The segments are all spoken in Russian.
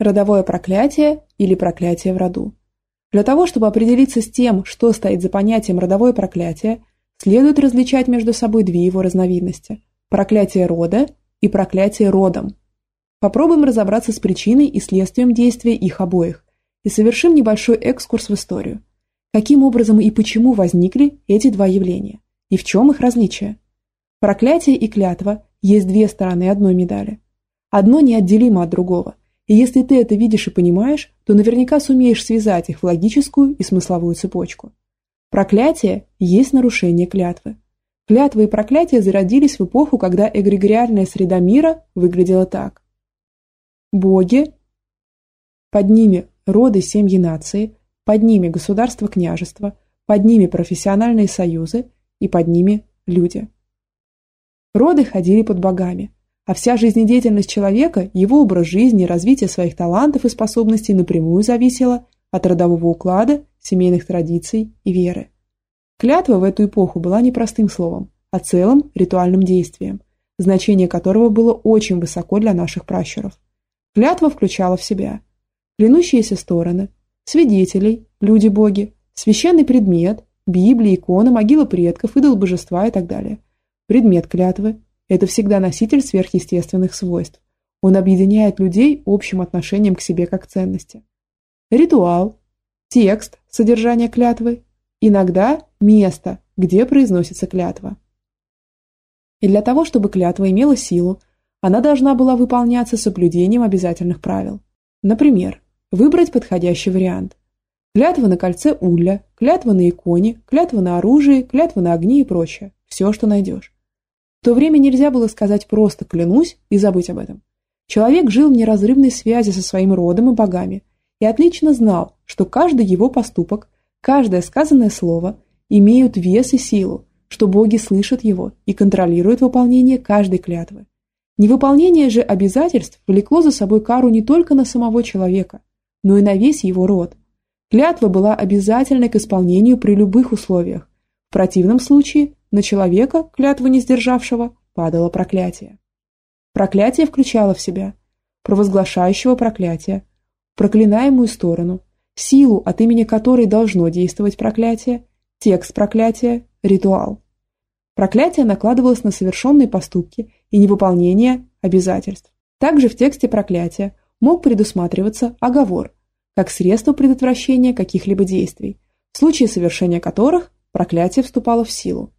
Родовое проклятие или проклятие в роду. Для того, чтобы определиться с тем, что стоит за понятием родовое проклятие, следует различать между собой две его разновидности – проклятие рода и проклятие родом. Попробуем разобраться с причиной и следствием действия их обоих и совершим небольшой экскурс в историю. Каким образом и почему возникли эти два явления, и в чем их различие? Проклятие и клятва есть две стороны одной медали. Одно неотделимо от другого – и если ты это видишь и понимаешь, то наверняка сумеешь связать их в логическую и смысловую цепочку. Проклятие есть нарушение клятвы. Клятвы и проклятия зародились в эпоху, когда эгрегориальная среда мира выглядела так. Боги, под ними роды, семьи, нации, под ними государства-княжества, под ними профессиональные союзы и под ними люди. Роды ходили под богами, а вся жизнедеятельность человека, его образ жизни, развитие своих талантов и способностей напрямую зависела от родового уклада, семейных традиций и веры. Клятва в эту эпоху была не простым словом, а целым ритуальным действием, значение которого было очень высоко для наших пращуров. Клятва включала в себя клянущиеся стороны, свидетелей, люди-боги, священный предмет, Библия, икона, могила предков, идол божества и так далее. Предмет клятвы, это всегда носитель сверхъестественных свойств. Он объединяет людей общим отношением к себе как ценности. Ритуал, текст, содержание клятвы, иногда место, где произносится клятва. И для того, чтобы клятва имела силу, она должна была выполняться соблюдением обязательных правил. Например, выбрать подходящий вариант. Клятва на кольце улья, клятва на иконе, клятва на оружии, клятва на огне и прочее. Все, что найдешь. В то время нельзя было сказать просто «клянусь» и забыть об этом. Человек жил в неразрывной связи со своим родом и богами и отлично знал, что каждый его поступок, каждое сказанное слово имеют вес и силу, что боги слышат его и контролируют выполнение каждой клятвы. Невыполнение же обязательств влекло за собой кару не только на самого человека, но и на весь его род. Клятва была обязательной к исполнению при любых условиях. В противном случае на человека, клятву не сдержавшего, падало проклятие. Проклятие включало в себя провозглашающего проклятие, проклинаемую сторону, силу, от имени которой должно действовать проклятие, текст проклятия, ритуал. Проклятие накладывалось на совершенные поступки и невыполнение обязательств. Также в тексте проклятия мог предусматриваться оговор, как средство предотвращения каких-либо действий, в случае совершения которых проклятие вступало в силу.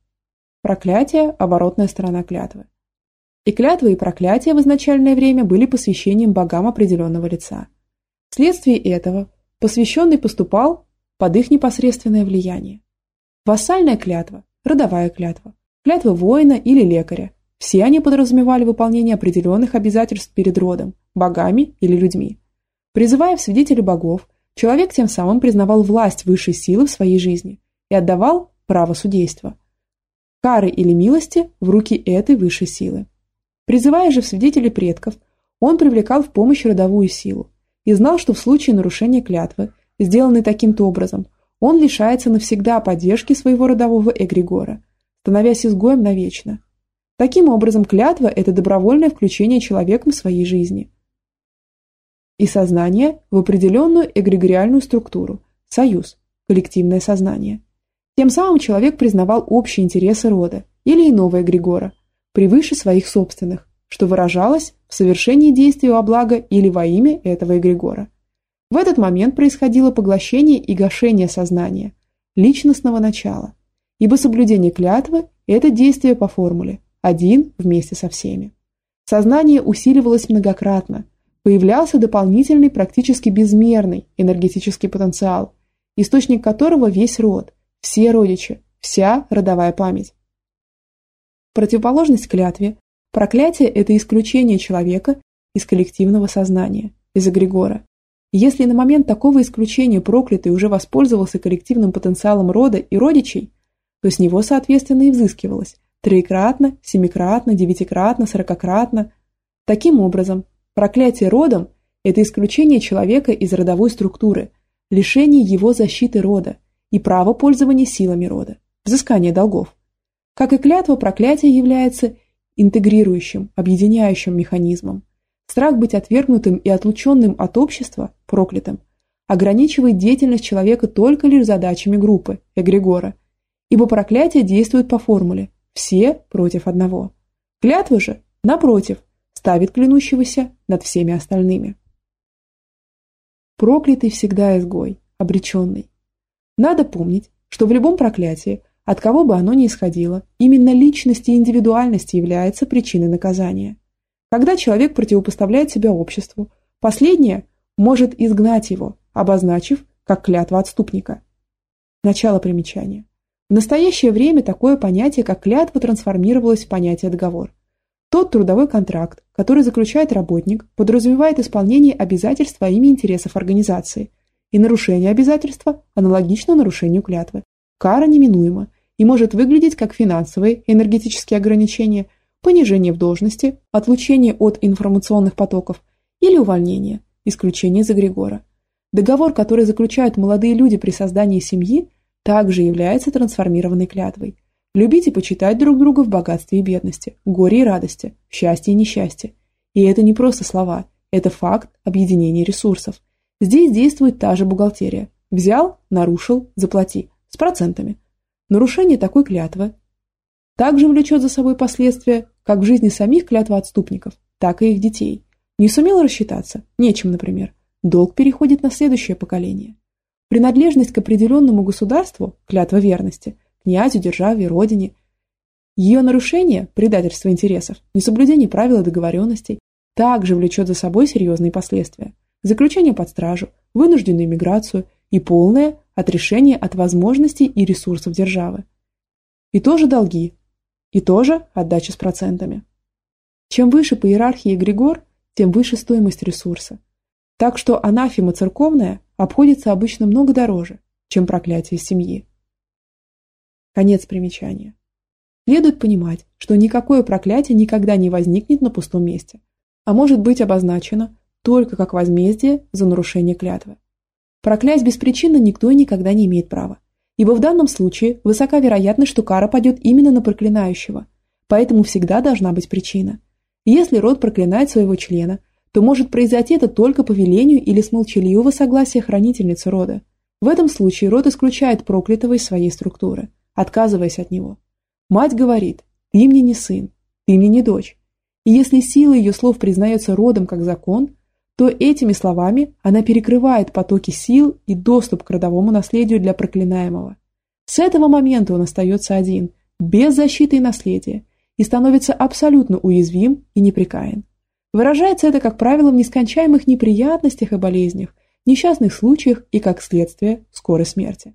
Проклятие – оборотная сторона клятвы. И клятвы и проклятия в изначальное время были посвящением богам определенного лица. Вследствие этого посвященный поступал под их непосредственное влияние. Вассальная клятва, родовая клятва, клятва воина или лекаря – все они подразумевали выполнение определенных обязательств перед родом, богами или людьми. Призывая в свидетели богов, человек тем самым признавал власть высшей силы в своей жизни и отдавал право судейства – кары или милости в руки этой высшей силы. Призывая же в свидетели предков, он привлекал в помощь родовую силу и знал, что в случае нарушения клятвы, сделанной таким-то образом, он лишается навсегда поддержки своего родового эгрегора, становясь изгоем навечно. Таким образом, клятва – это добровольное включение человеком своей жизни и сознание в определенную эгрегориальную структуру, союз, коллективное сознание. Тем самым человек признавал общие интересы рода или иного эгрегора превыше своих собственных, что выражалось в совершении действий во благо или во имя этого эгрегора. В этот момент происходило поглощение и гашение сознания, личностного начала, ибо соблюдение клятвы – это действие по формуле «один вместе со всеми». Сознание усиливалось многократно, появлялся дополнительный практически безмерный энергетический потенциал, источник которого весь род, все родичи, вся родовая память. Противоположность клятве, проклятие – это исключение человека из коллективного сознания, из эгрегора. если на момент такого исключения проклятый уже воспользовался коллективным потенциалом рода и родичей, то с него, соответственно, и взыскивалось троекратно, семикратно, девятикратно, сорокократно. Таким образом, проклятие родом – это исключение человека из родовой структуры, лишение его защиты рода, и право пользования силами рода, взыскание долгов. Как и клятва, проклятие является интегрирующим, объединяющим механизмом. Страх быть отвергнутым и отлученным от общества, проклятым, ограничивает деятельность человека только лишь задачами группы, эгрегора, ибо проклятие действует по формуле «все против одного». Клятва же, напротив, ставит клянущегося над всеми остальными. Проклятый всегда изгой, обреченный. Надо помнить, что в любом проклятии, от кого бы оно ни исходило, именно личность и индивидуальность является причиной наказания. Когда человек противопоставляет себя обществу, последнее может изгнать его, обозначив как клятва отступника. Начало примечания. В настоящее время такое понятие, как клятва, трансформировалось в понятие договор. Тот трудовой контракт, который заключает работник, подразумевает исполнение обязательств во имя интересов организации, и нарушение обязательства аналогично нарушению клятвы. Кара неминуема и может выглядеть как финансовые энергетические ограничения, понижение в должности, отлучение от информационных потоков или увольнение, исключение из эгрегора. Договор, который заключают молодые люди при создании семьи, также является трансформированной клятвой. Любить и почитать друг друга в богатстве и бедности, горе и радости, счастье и несчастье. И это не просто слова, это факт объединения ресурсов. Здесь действует та же бухгалтерия. Взял, нарушил, заплати. С процентами. Нарушение такой клятвы также влечет за собой последствия как в жизни самих клятвоотступников, так и их детей. Не сумел рассчитаться? Нечем, например. Долг переходит на следующее поколение. Принадлежность к определенному государству, клятва верности, князю, державе, родине, ее нарушение, предательство интересов, несоблюдение правил и договоренностей, также влечет за собой серьезные последствия. Заключение под стражу, вынужденную миграцию и полное отрешение от возможностей и ресурсов державы. И тоже долги, и тоже отдача с процентами. Чем выше по иерархии эгрегор, тем выше стоимость ресурса. Так что анафема церковная обходится обычно много дороже, чем проклятие семьи. Конец примечания. Следует понимать, что никакое проклятие никогда не возникнет на пустом месте, а может быть обозначено только как возмездие за нарушение клятвы. Проклясть беспричинно никто и никогда не имеет права, ибо в данном случае высока вероятность, что кара падет именно на проклинающего, поэтому всегда должна быть причина. Если род проклинает своего члена, то может произойти это только по велению или с молчаливого согласия хранительницы рода. В этом случае род исключает проклятого из своей структуры, отказываясь от него. Мать говорит, ты мне не сын, ты мне не дочь. И если сила ее слов признается родом как закон, то этими словами она перекрывает потоки сил и доступ к родовому наследию для проклинаемого. С этого момента он остается один, без защиты и наследия, и становится абсолютно уязвим и непрекаен. Выражается это, как правило, в нескончаемых неприятностях и болезнях, несчастных случаях и, как следствие, скорой смерти.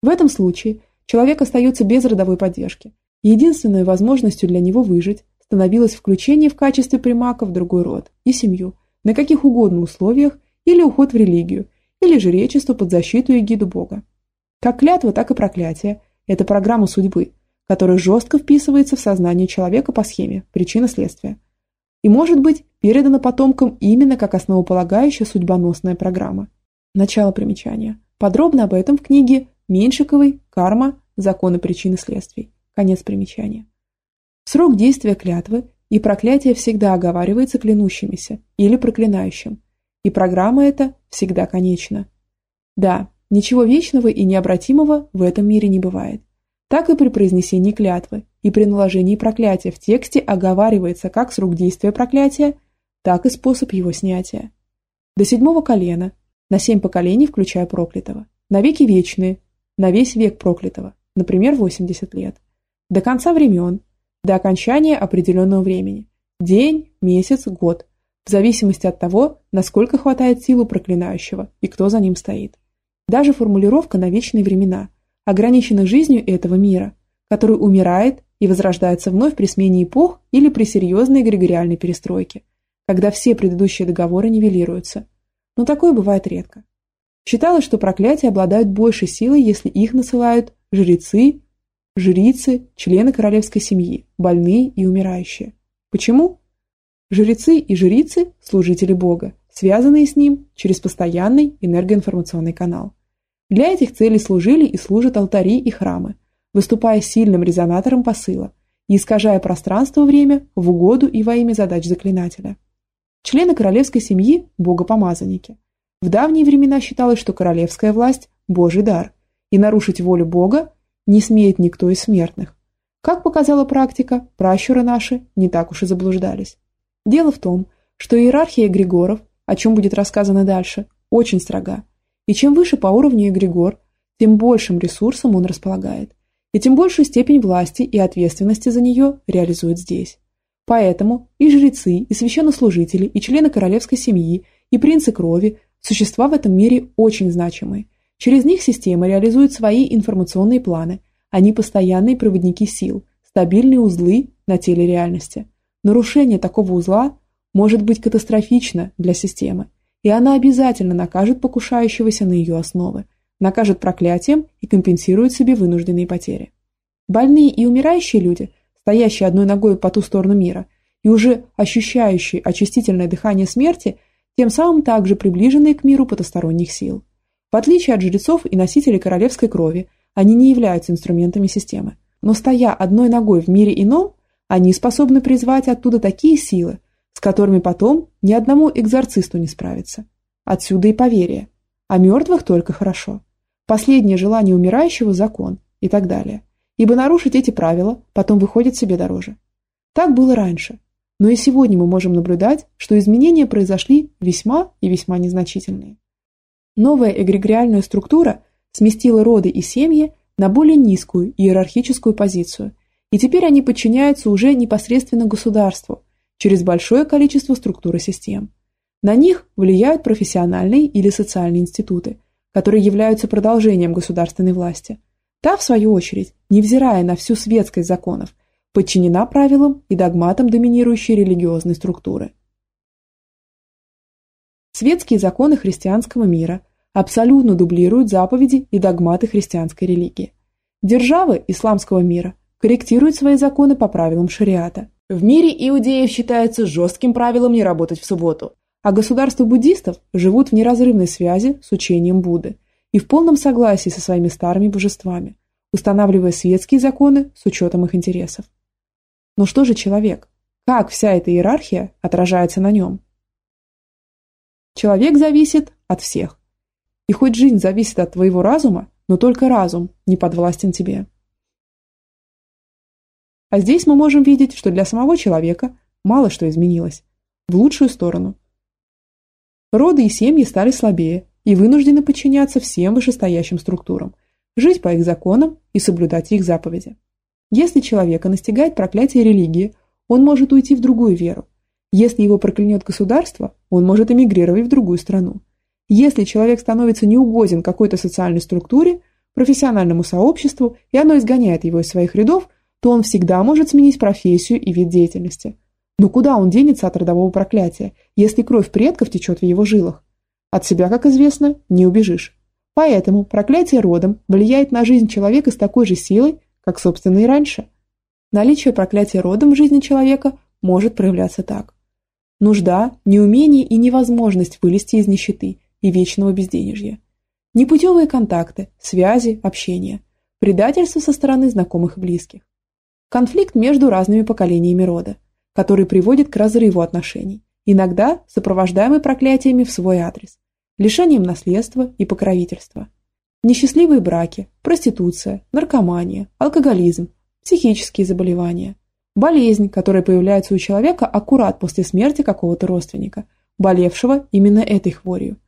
В этом случае человек остается без родовой поддержки. Единственной возможностью для него выжить становилось включение в качестве примака в другой род и семью, на каких угодно условиях, или уход в религию, или жречество под защиту и гиду Бога. Как клятва, так и проклятие – это программа судьбы, которая жестко вписывается в сознание человека по схеме причина-следствия – и может быть передана потомкам именно как основополагающая судьбоносная программа. Начало примечания. Подробно об этом в книге Меньшиковой «Карма. Законы причин и следствий». Конец примечания. Срок действия клятвы и проклятие всегда оговаривается клянущимися или проклинающим, и программа эта всегда конечна. Да, ничего вечного и необратимого в этом мире не бывает. Так и при произнесении клятвы и при наложении проклятия в тексте оговаривается как срок действия проклятия, так и способ его снятия. До седьмого колена, на семь поколений, включая проклятого, на веки вечные, на весь век проклятого, например, 80 лет, до конца времен, до окончания определенного времени, день, месяц, год, в зависимости от того, насколько хватает силу проклинающего и кто за ним стоит. Даже формулировка на вечные времена – ограничена жизнью этого мира, который умирает и возрождается вновь при смене эпох или при серьезной эгрегориальной перестройке, когда все предыдущие договоры нивелируются. Но такое бывает редко. Считалось, что проклятия обладают большей силой, если их насылают жрецы, жрицы, члены королевской семьи, больные и умирающие. Почему? Жрецы и жрицы – служители Бога, связанные с ним через постоянный энергоинформационный канал. Для этих целей служили и служат алтари и храмы, выступая сильным резонатором посыла и искажая пространство-время в угоду и во имя задач заклинателя. Члены королевской семьи – богопомазанники. В давние времена считалось, что королевская власть – божий дар, и нарушить волю Бога не смеет никто из смертных. Как показала практика, пращуры наши не так уж и заблуждались. Дело в том, что иерархия эгрегоров, о чем будет рассказано дальше, очень строга. И чем выше по уровню эгрегор, тем большим ресурсом он располагает, и тем большую степень власти и ответственности за нее реализует здесь. Поэтому и жрецы, и священнослужители, и члены королевской семьи, и принцы крови – существа в этом мире очень значимые. Через них система реализует свои информационные планы, они постоянные проводники сил, стабильные узлы на теле реальности. Нарушение такого узла может быть катастрофично для системы, и она обязательно накажет покушающегося на ее основы, накажет проклятием и компенсирует себе вынужденные потери. Больные и умирающие люди, стоящие одной ногой по ту сторону мира и уже ощущающие очистительное дыхание смерти, тем самым также приближенные к миру потусторонних сил. В отличие от жрецов и носителей королевской крови, они не являются инструментами системы. Но стоя одной ногой в мире ином, они способны призвать оттуда такие силы, с которыми потом ни одному экзорцисту не справиться. Отсюда и поверие. А мертвых только хорошо. Последнее желание умирающего – закон и так далее. Ибо нарушить эти правила потом выходит себе дороже. Так было раньше. Но и сегодня мы можем наблюдать, что изменения произошли весьма и весьма незначительные. Новая эгрегориальная структура сместила роды и семьи на более низкую иерархическую позицию, и теперь они подчиняются уже непосредственно государству через большое количество структур и систем. На них влияют профессиональные или социальные институты, которые являются продолжением государственной власти. Та, в свою очередь, невзирая на всю светскость законов, подчинена правилам и догматам доминирующей религиозной структуры. Светские законы христианского мира абсолютно дублируют заповеди и догматы христианской религии. Державы исламского мира корректируют свои законы по правилам шариата. В мире иудеев считается жестким правилом не работать в субботу, а государства буддистов живут в неразрывной связи с учением Будды и в полном согласии со своими старыми божествами, устанавливая светские законы с учетом их интересов. Но что же человек? Как вся эта иерархия отражается на нем? Человек зависит от всех. И хоть жизнь зависит от твоего разума, но только разум не подвластен тебе. А здесь мы можем видеть, что для самого человека мало что изменилось. В лучшую сторону. Роды и семьи стали слабее и вынуждены подчиняться всем вышестоящим структурам, жить по их законам и соблюдать их заповеди. Если человека настигает проклятие религии, он может уйти в другую веру. Если его проклянет государство, он может эмигрировать в другую страну. Если человек становится неугоден какой-то социальной структуре, профессиональному сообществу, и оно изгоняет его из своих рядов, то он всегда может сменить профессию и вид деятельности. Но куда он денется от родового проклятия, если кровь предков течет в его жилах? От себя, как известно, не убежишь. Поэтому проклятие родом влияет на жизнь человека с такой же силой, как, собственно, и раньше. Наличие проклятия родом в жизни человека может проявляться так. Нужда, неумение и невозможность вылезти из нищеты – и вечного безденежья. Непутевые контакты, связи, общение, предательство со стороны знакомых и близких. Конфликт между разными поколениями рода, который приводит к разрыву отношений, иногда сопровождаемый проклятиями в свой адрес, лишением наследства и покровительства. Несчастливые браки, проституция, наркомания, алкоголизм, психические заболевания, болезнь, которая появляется у человека аккурат после смерти какого-то родственника, болевшего именно этой хворью –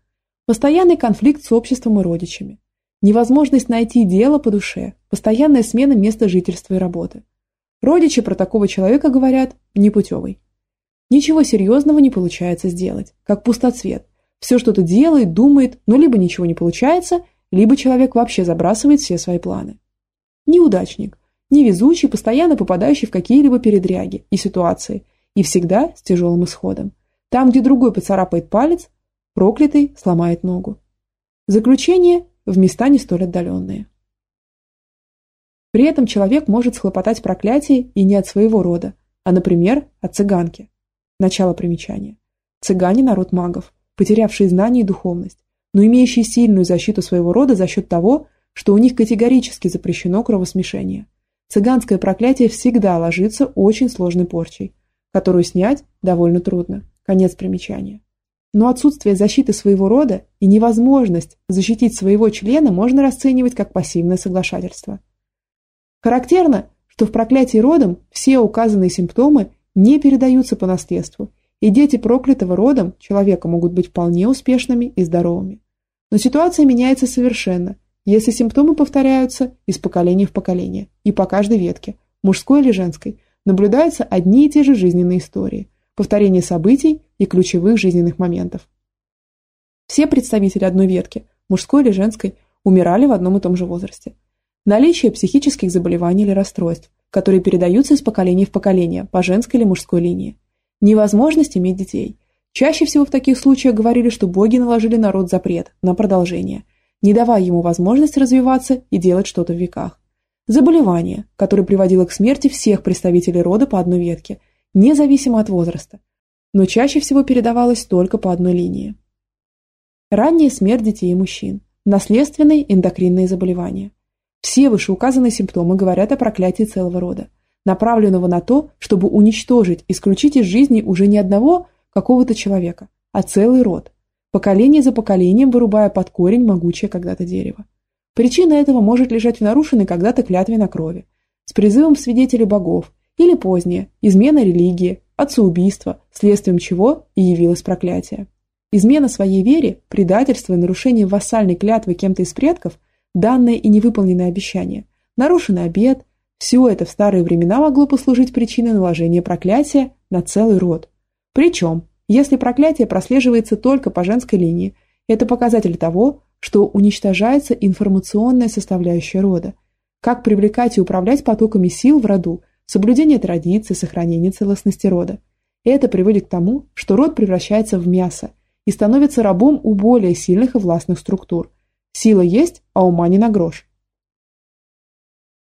Постоянный конфликт с обществом и родичами. Невозможность найти дело по душе, постоянная смена места жительства и работы. Родичи про такого человека говорят «непутевый». Ничего серьезного не получается сделать, как пустоцвет. Все что-то делает, думает, но либо ничего не получается, либо человек вообще забрасывает все свои планы. Неудачник, невезучий, постоянно попадающий в какие-либо передряги и ситуации, и всегда с тяжелым исходом. Там, где другой поцарапает палец, Проклятый сломает ногу. Заключение в места не столь отдаленные. При этом человек может схлопотать проклятие и не от своего рода, а, например, от цыганки. Начало примечания. Цыгане – народ магов, потерявшие знания и духовность, но имеющие сильную защиту своего рода за счет того, что у них категорически запрещено кровосмешение. Цыганское проклятие всегда ложится очень сложной порчей, которую снять довольно трудно. Конец примечания. Но отсутствие защиты своего рода и невозможность защитить своего члена можно расценивать как пассивное соглашательство. Характерно, что в проклятии родом все указанные симптомы не передаются по наследству, и дети проклятого родом человека могут быть вполне успешными и здоровыми. Но ситуация меняется совершенно, если симптомы повторяются из поколения в поколение и по каждой ветке, мужской или женской, наблюдаются одни и те же жизненные истории, повторение событий и ключевых жизненных моментов. Все представители одной ветки, мужской или женской, умирали в одном и том же возрасте. Наличие психических заболеваний или расстройств, которые передаются из поколения в поколение по женской или мужской линии. Невозможность иметь детей. Чаще всего в таких случаях говорили, что боги наложили народ запрет на продолжение, не давая ему возможность развиваться и делать что-то в веках. Заболевание, которое приводило к смерти всех представителей рода по одной ветке, независимо от возраста, но чаще всего передавалось только по одной линии. Ранняя смерть детей и мужчин, наследственные эндокринные заболевания. Все вышеуказанные симптомы говорят о проклятии целого рода, направленного на то, чтобы уничтожить, исключить из жизни уже не одного какого-то человека, а целый род, поколение за поколением вырубая под корень могучее когда-то дерево. Причина этого может лежать в нарушенной когда-то клятве на крови, с призывом в свидетели богов, или позднее, измена религии, отцеубийство, следствием чего и явилось проклятие. Измена своей вере, предательство и нарушение вассальной клятвы кем-то из предков, данное и невыполненное обещание, нарушенный обет – все это в старые времена могло послужить причиной наложения проклятия на целый род. Причем, если проклятие прослеживается только по женской линии, это показатель того, что уничтожается информационная составляющая рода. Как привлекать и управлять потоками сил в роду, соблюдение традиций, сохранение целостности рода. Это приводит к тому, что род превращается в мясо и становится рабом у более сильных и властных структур. Сила есть, а ума не на грош.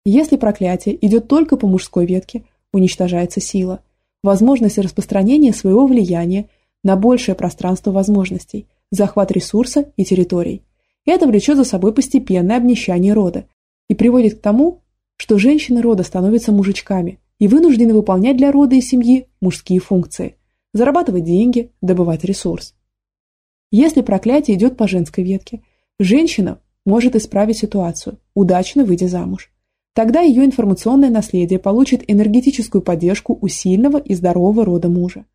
Если проклятие идет только по мужской ветке, уничтожается сила, возможность распространения своего влияния на большее пространство возможностей, захват ресурса и территорий. Это влечет за собой постепенное обнищание рода и приводит к тому, что женщины рода становятся мужичками и вынуждены выполнять для рода и семьи мужские функции – зарабатывать деньги, добывать ресурс. Если проклятие идет по женской ветке, женщина может исправить ситуацию, удачно выйдя замуж. Тогда ее информационное наследие получит энергетическую поддержку у сильного и здорового рода мужа.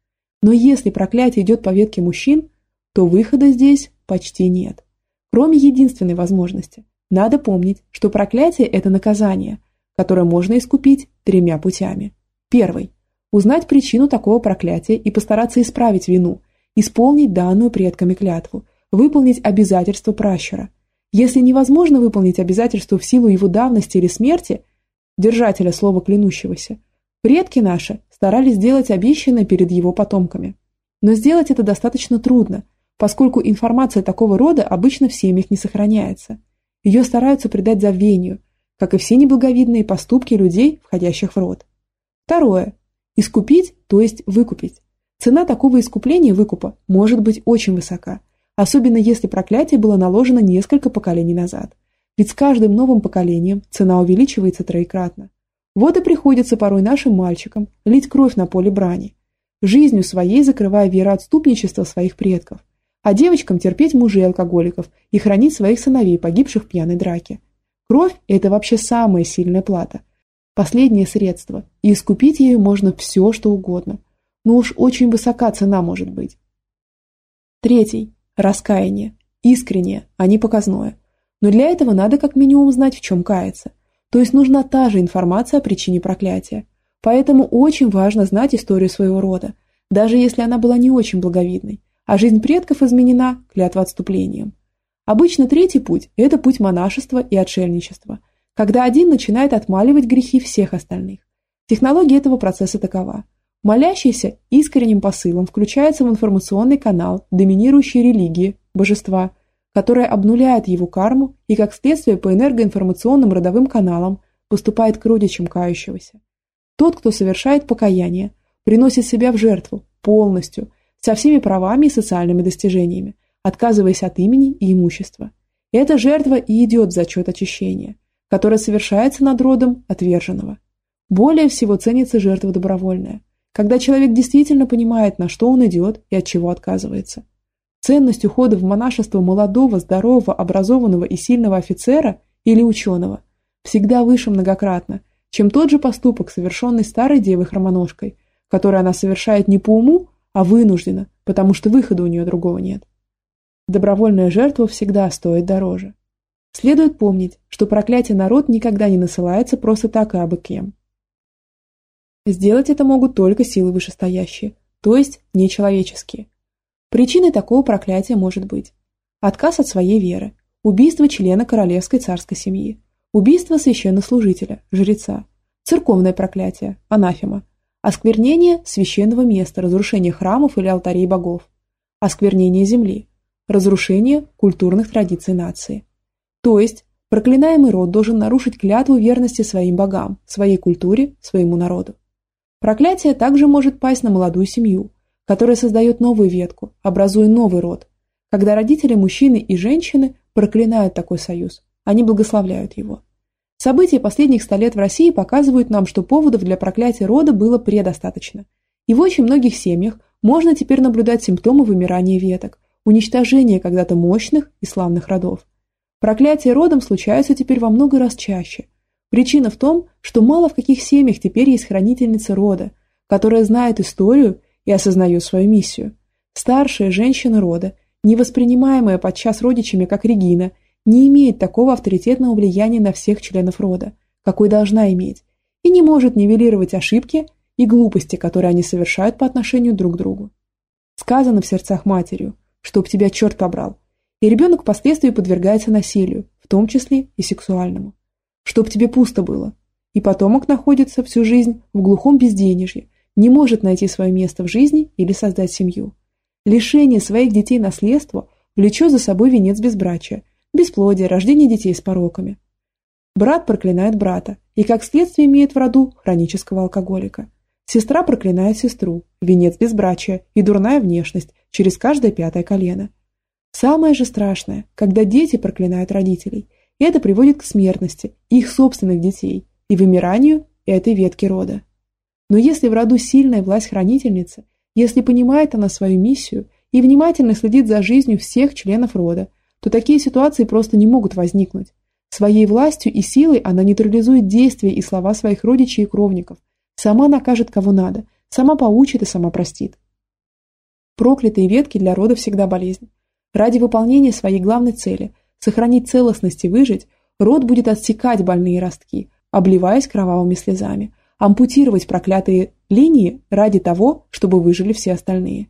Но если проклятие идет по ветке мужчин, то выхода здесь почти нет. Кроме единственной возможности. Надо помнить, что проклятие – это наказание, которое можно искупить тремя путями. Первый – узнать причину такого проклятия и постараться исправить вину, исполнить данную предками клятву, выполнить обязательство пращура – если невозможно выполнить обязательство в силу его давности или смерти, держателя слова клянущегося, предки наши старались сделать обещанное перед его потомками. Но сделать это достаточно трудно, поскольку информация такого рода обычно в семьях не сохраняется. Ее стараются придать забвению, как и все неблаговидные поступки людей, входящих в род. Второе. Искупить, то есть выкупить. Цена такого искупления выкупа может быть очень высока – особенно если проклятие было наложено несколько поколений назад. Ведь с каждым новым поколением цена увеличивается троекратно. Вот и приходится порой нашим мальчикам лить кровь на поле брани, жизнью своей закрывая вероотступничество своих предков, а девочкам терпеть мужей алкоголиков и хранить своих сыновей, погибших в пьяной драке. Кровь – это вообще самая сильная плата. Последнее средство, и искупить ею можно все, что угодно. Но уж очень высока цена может быть. Третий. Раскаяние. Искреннее, а не показное. Но для этого надо как минимум знать, в чем каяться. То есть нужна та же информация о причине проклятия. Поэтому очень важно знать историю своего рода, даже если она была не очень благовидной, а жизнь предков изменена клятвоотступлением. Обычно третий путь – это путь монашества и отшельничества, когда один начинает отмаливать грехи всех остальных. Технология этого процесса такова. Молящийся искренним посылом включается в информационный канал доминирующей религии, божества, которая обнуляет его карму и, как следствие, по энергоинформационным родовым каналам поступает к родичам кающегося. Тот, кто совершает покаяние, приносит себя в жертву полностью, со всеми правами и социальными достижениями, отказываясь от имени и имущества. Эта жертва и идет в зачет очищения, которое совершается над родом отверженного. Более всего ценится жертва добровольная – когда человек действительно понимает, на что он идет и от чего отказывается. Ценность ухода в монашество молодого, здорового, образованного и сильного офицера или ученого всегда выше многократно, чем тот же поступок, совершенный старой девой-хромоножкой, который она совершает не по уму, а вынуждена, потому что выхода у нее другого нет. Добровольная жертва всегда стоит дороже. Следует помнить, что проклятие народ никогда не насылается просто так и абы кем. Сделать это могут только силы вышестоящие, то есть нечеловеческие. Причиной такого проклятия может быть отказ от своей веры, убийство члена королевской царской семьи, убийство священнослужителя, жреца, церковное проклятие, анафема, осквернение священного места, разрушение храмов или алтарей богов, осквернение земли, разрушение культурных традиций нации. То есть, проклинаемый род должен нарушить клятву верности своим богам, своей культуре, своему народу. Проклятие также может пасть на молодую семью, которая создает новую ветку, образуя новый род. Когда родители мужчины и женщины проклинают такой союз, они благословляют его. События последних ста лет в России показывают нам, что поводов для проклятия рода было предостаточно. И в очень многих семьях можно теперь наблюдать симптомы вымирания веток, уничтожения когда-то мощных и славных родов. Проклятия родом случаются теперь во много раз чаще, Причина в том, что мало в каких семьях теперь есть хранительница рода, которая знает историю и осознает свою миссию. Старшая женщина рода, не воспринимаемая подчас родичами как Регина, не имеет такого авторитетного влияния на всех членов рода, какой должна иметь, и не может нивелировать ошибки и глупости, которые они совершают по отношению друг к другу. Сказано в сердцах матерью, чтоб тебя черт побрал, и ребенок впоследствии подвергается насилию, в том числе и сексуальному чтоб тебе пусто было. И потомок находится всю жизнь в глухом безденежье, не может найти свое место в жизни или создать семью. Лишение своих детей наследства влечет за собой венец безбрачия, бесплодие, рождение детей с пороками. Брат проклинает брата и, как следствие, имеет в роду хронического алкоголика. Сестра проклинает сестру, венец безбрачия и дурная внешность через каждое пятое колено. Самое же страшное, когда дети проклинают родителей – это приводит к смертности их собственных детей и вымиранию этой ветки рода. Но если в роду сильная власть-хранительница, если понимает она свою миссию и внимательно следит за жизнью всех членов рода, то такие ситуации просто не могут возникнуть. Своей властью и силой она нейтрализует действия и слова своих родичей и кровников, сама накажет кого надо, сама поучит и сама простит. Проклятые ветки для рода всегда болезнь. Ради выполнения своей главной цели сохранить целостность и выжить, род будет отсекать больные ростки, обливаясь кровавыми слезами, ампутировать проклятые линии ради того, чтобы выжили все остальные.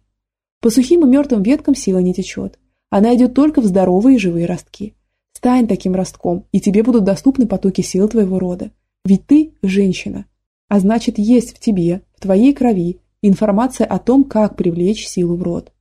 По сухим и мертвым веткам сила не течет. Она идет только в здоровые и живые ростки. Стань таким ростком, и тебе будут доступны потоки сил твоего рода. Ведь ты – женщина. А значит, есть в тебе, в твоей крови, информация о том, как привлечь силу в род.